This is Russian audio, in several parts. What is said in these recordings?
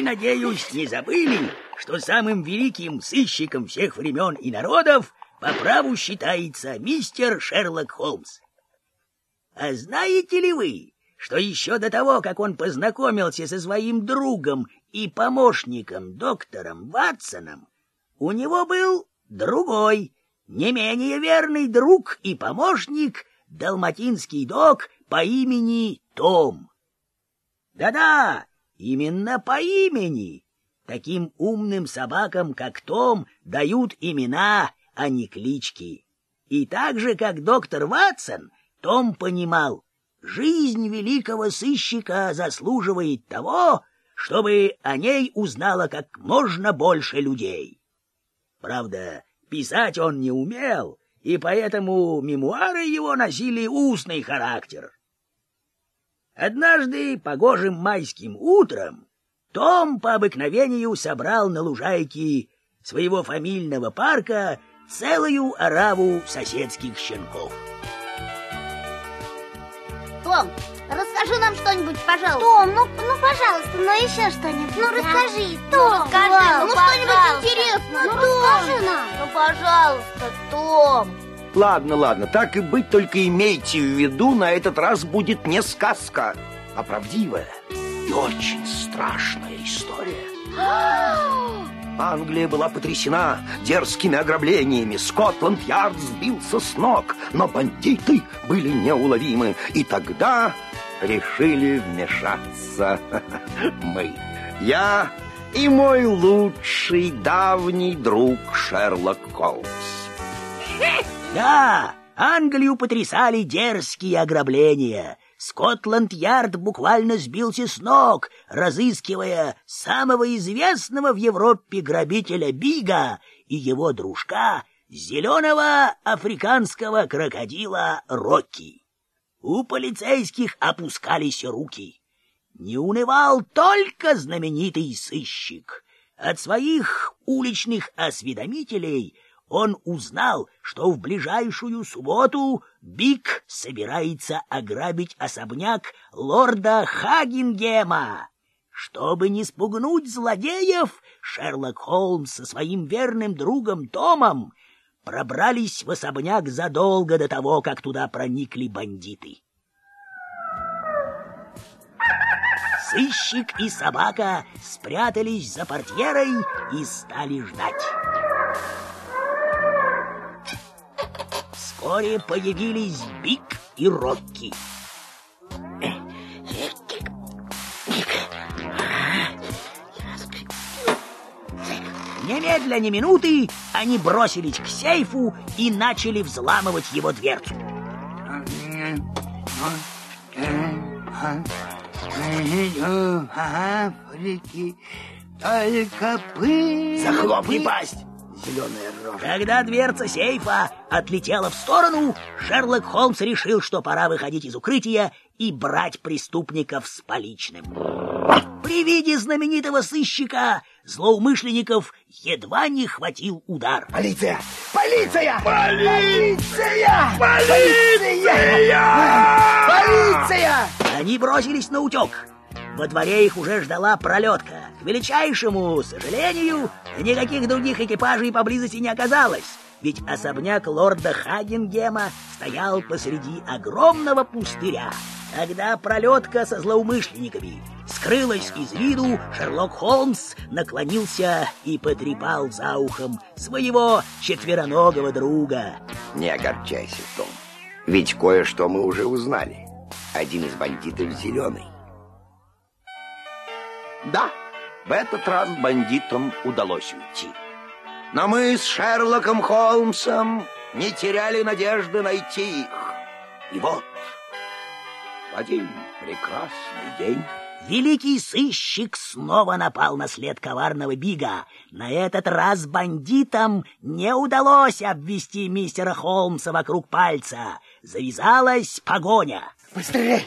Надеюсь, не забыли, что самым великим сыщиком всех времен и народов по праву считается мистер Шерлок Холмс. А знаете ли вы, что еще до того, как он познакомился со своим другом и помощником доктором Ватсоном, у него был другой, не менее верный друг и помощник, далматинский док по имени Том. Да-да, именно по имени. Таким умным собакам, как Том, дают имена, а не клички. И так же, как доктор Ватсон, том понимал, жизнь великого сыщика заслуживает того, чтобы о ней узнало как можно больше людей. Правда, писать он не умел, и поэтому мемуары его носили устный характер. Однажды, погожим майским утром, Том по обыкновению собрал на лужайке своего фамильного парка целую ораву соседских щенков. Том, расскажи нам что-нибудь, пожалуйста. Том, ну, ну пожалуйста, ну еще что-нибудь. Ну расскажи, Том. Ну, расскажи, ну, ну что-нибудь интересное. Ну, Том. расскажи нам. Ну, пожалуйста, Том. Ладно, ладно, так и быть, только имейте в виду, на этот раз будет не сказка, а правдивая и очень страшная история. Англия была потрясена дерзкими ограблениями. Скотланд-Ярд сбился с ног, но бандиты были неуловимы. И тогда решили вмешаться мы. Я и мой лучший давний друг Шерлок Холмс. Да, Англию потрясали дерзкие ограбления. Скотланд-Ярд буквально сбился с ног, разыскивая самого известного в Европе грабителя Бига и его дружка, зеленого африканского крокодила Рокки. У полицейских опускались руки. Не унывал только знаменитый сыщик. От своих уличных осведомителей — он узнал, что в ближайшую субботу Бик собирается ограбить особняк лорда Хагингема. Чтобы не спугнуть злодеев, Шерлок Холмс со своим верным другом Томом пробрались в особняк задолго до того, как туда проникли бандиты. Сыщик и собака спрятались за портьерой и стали ждать. Вскоре появились Бик и Рокки. Немедля ни минуты они бросились к сейфу и начали взламывать его дверцу. Африки только пыль. Захлопни пасть! Зеленая рожа. Когда дверца сейфа отлетела в сторону, Шерлок Холмс решил, что пора выходить из укрытия и брать преступников с поличным. При виде знаменитого сыщика злоумышленников едва не хватил удар. Полиция! Полиция! Полиция! Полиция! Полиция! Они бросились на утек. Во дворе их уже ждала пролетка. К величайшему сожалению, никаких других экипажей поблизости не оказалось, ведь особняк лорда Хагенгема стоял посреди огромного пустыря. Когда пролетка со злоумышленниками скрылась из виду, Шерлок Холмс наклонился и потрепал за ухом своего четвероногого друга. Не огорчайся, Том, ведь кое-что мы уже узнали. Один из бандитов зеленый. Да, в этот раз бандитам удалось уйти. Но мы с Шерлоком Холмсом не теряли надежды найти их. И вот, в один прекрасный день... Великий сыщик снова напал на след коварного Бига. На этот раз бандитам не удалось обвести мистера Холмса вокруг пальца. Завязалась погоня. Быстрей!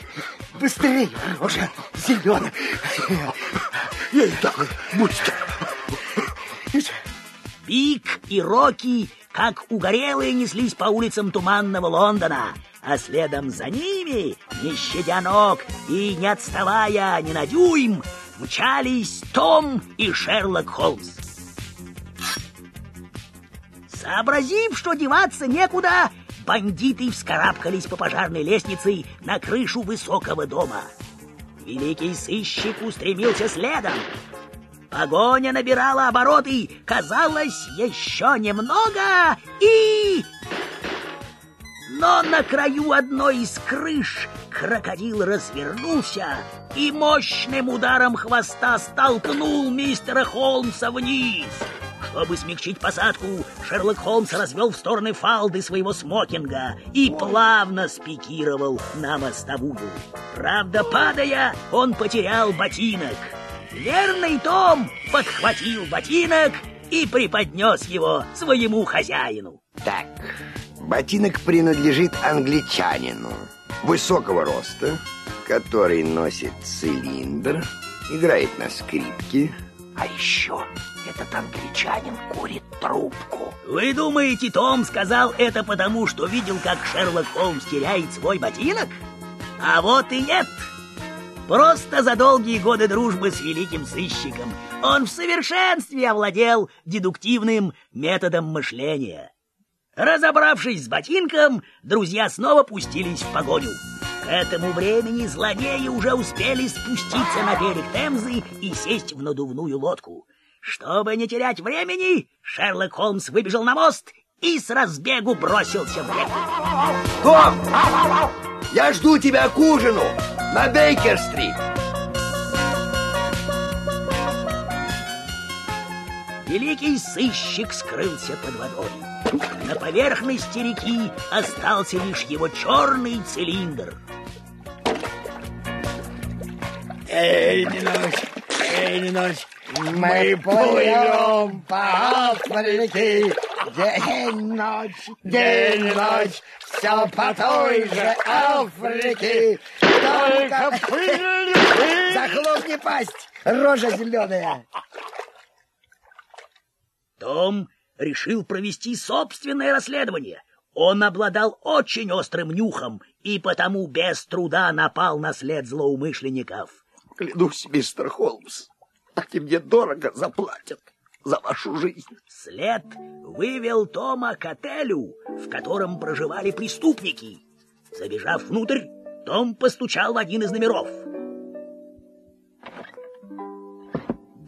Быстрей! Уже зеленый! Я и так быстро! Биг и Рокки, как угорелые, неслись по улицам туманного Лондона, а следом за ними, не щадя ног и не отставая ни на дюйм, мчались Том и Шерлок Холмс. Сообразив, что деваться некуда, бандиты вскарабкались по пожарной лестнице на крышу высокого дома. Великий сыщик устремился следом. Погоня набирала обороты, казалось, еще немного, и... Но на краю одной из крыш крокодил развернулся и мощным ударом хвоста столкнул мистера Холмса вниз. Чтобы смягчить посадку, Шерлок Холмс развел в стороны фалды своего смокинга и плавно спикировал на мостовую. Правда, падая, он потерял ботинок. Верный Том подхватил ботинок и преподнес его своему хозяину. Так, ботинок принадлежит англичанину высокого роста, который носит цилиндр, играет на скрипке, а еще этот англичанин курит трубку. Вы думаете, Том сказал это потому, что видел, как Шерлок Холмс теряет свой ботинок? А вот и нет. Просто за долгие годы дружбы с великим сыщиком он в совершенстве овладел дедуктивным методом мышления. Разобравшись с ботинком, друзья снова пустились в погоню. К этому времени злодеи уже успели спуститься на берег Темзы и сесть в надувную лодку. Чтобы не терять времени, Шерлок Холмс выбежал на мост и с разбегу бросился в реку. Том! Я жду тебя к ужину на Бейкер-стрит. Великий сыщик скрылся под водой. На поверхности реки остался лишь его черный цилиндр. Эй, не ночь, эй, не ночь. Мы плывем по Африке, день ночь, день ночь, все по той же Африке. Только пыль, пыль. Захлопни пасть, рожа зеленая. Том решил провести собственное расследование. Он обладал очень острым нюхом и потому без труда напал на след злоумышленников. Клянусь, мистер Холмс, они мне дорого заплатят за вашу жизнь. След вывел Тома к отелю, в котором проживали преступники. Забежав внутрь, Том постучал в один из номеров.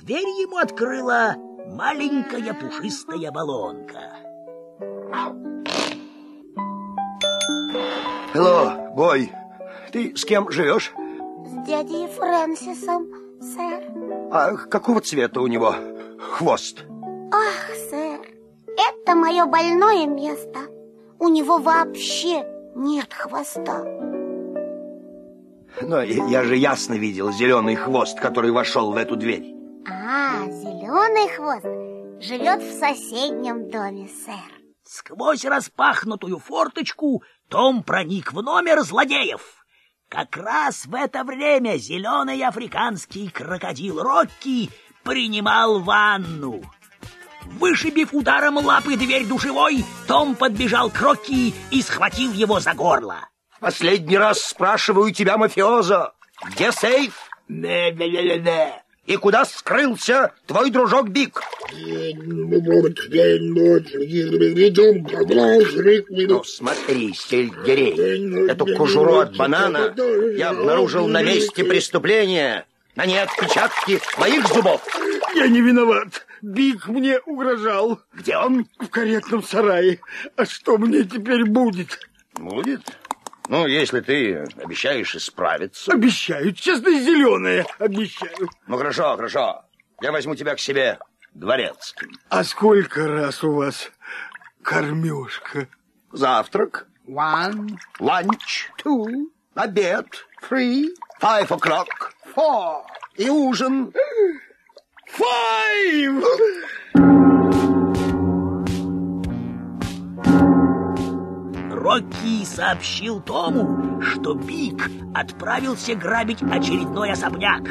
Дверь ему открыла маленькая пушистая баллонка. Hello, бой. Ты с кем живешь? С дядей Фрэнсисом, сэр. А какого цвета у него хвост? Ах, сэр, это мое больное место. У него вообще нет хвоста. Но я же ясно видел зеленый хвост, который вошел в эту дверь. А, зеленый хвост живет в соседнем доме, сэр. Сквозь распахнутую форточку Том проник в номер злодеев. Как раз в это время зеленый африканский крокодил Рокки принимал ванну. Вышибив ударом лапы дверь душевой, Том подбежал к Рокки и схватил его за горло. Последний раз спрашиваю тебя, мафиоза, где сейф? Не-не-не-не. И куда скрылся твой дружок Биг? Ну, смотри, сельдерей, эту кожуру от банана я обнаружил на месте преступления. На ней отпечатки моих зубов. Я не виноват. Биг мне угрожал. Где он? В каретном сарае. А что мне теперь будет? Будет. Ну, если ты обещаешь исправиться. Обещаю, честно, зеленое обещаю. Ну, хорошо, хорошо. Я возьму тебя к себе дворецким. А сколько раз у вас кормежка? Завтрак, One, ланч, two, обед, three, five o'clock four, и ужин. five! Рокки сообщил Тому, что Биг отправился грабить очередной особняк.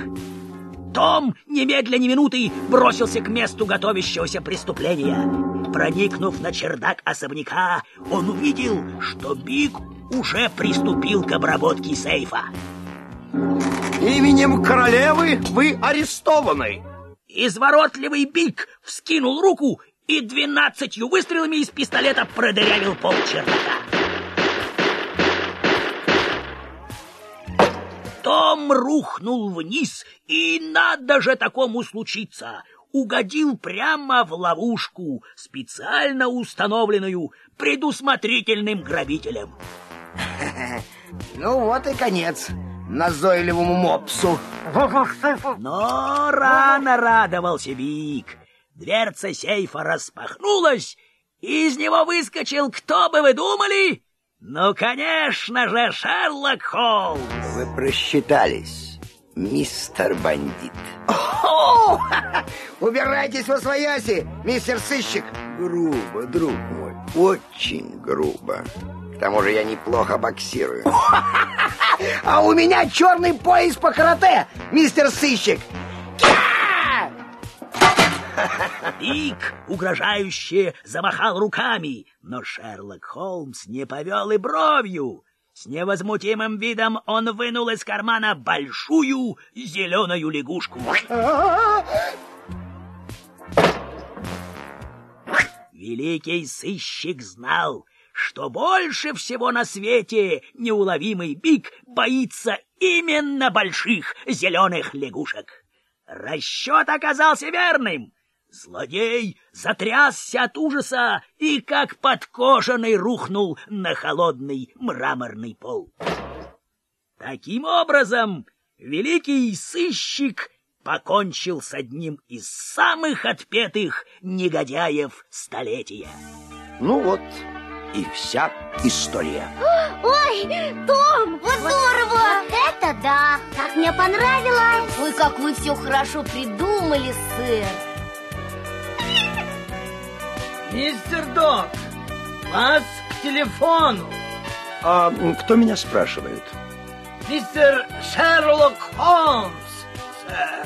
Том немедля ни минуты бросился к месту готовящегося преступления. Проникнув на чердак особняка, он увидел, что Биг уже приступил к обработке сейфа. Именем королевы вы арестованы. Изворотливый Бик вскинул руку и двенадцатью выстрелами из пистолета продырявил пол чердака. Том рухнул вниз, и надо же такому случиться. Угодил прямо в ловушку, специально установленную предусмотрительным грабителем. Ну вот и конец назойливому мопсу. Но рано радовался Бик. Дверца сейфа распахнулась, и из него выскочил, кто бы вы думали? Ну, конечно же, Шерлок Холмс. Вы просчитались, мистер бандит. О, убирайтесь во свояси, мистер сыщик. Грубо, друг мой, очень грубо. К тому же я неплохо боксирую. А у меня черный пояс по карате, мистер сыщик. Бик угрожающе замахал руками, но Шерлок Холмс не повел и бровью. С невозмутимым видом он вынул из кармана большую зеленую лягушку. Великий сыщик знал, что больше всего на свете неуловимый Бик боится именно больших зеленых лягушек. Расчет оказался верным. Злодей затрясся от ужаса и, как подкошенный, рухнул на холодный мраморный пол. Таким образом, великий сыщик покончил с одним из самых отпетых негодяев столетия. Ну вот и вся история. Ой, Том, вот здорово! Это да, как мне понравилось. Ой, как вы все хорошо придумали, сэр. Мистер Док, вас к телефону. А кто меня спрашивает? Мистер Шерлок Холмс, сэр.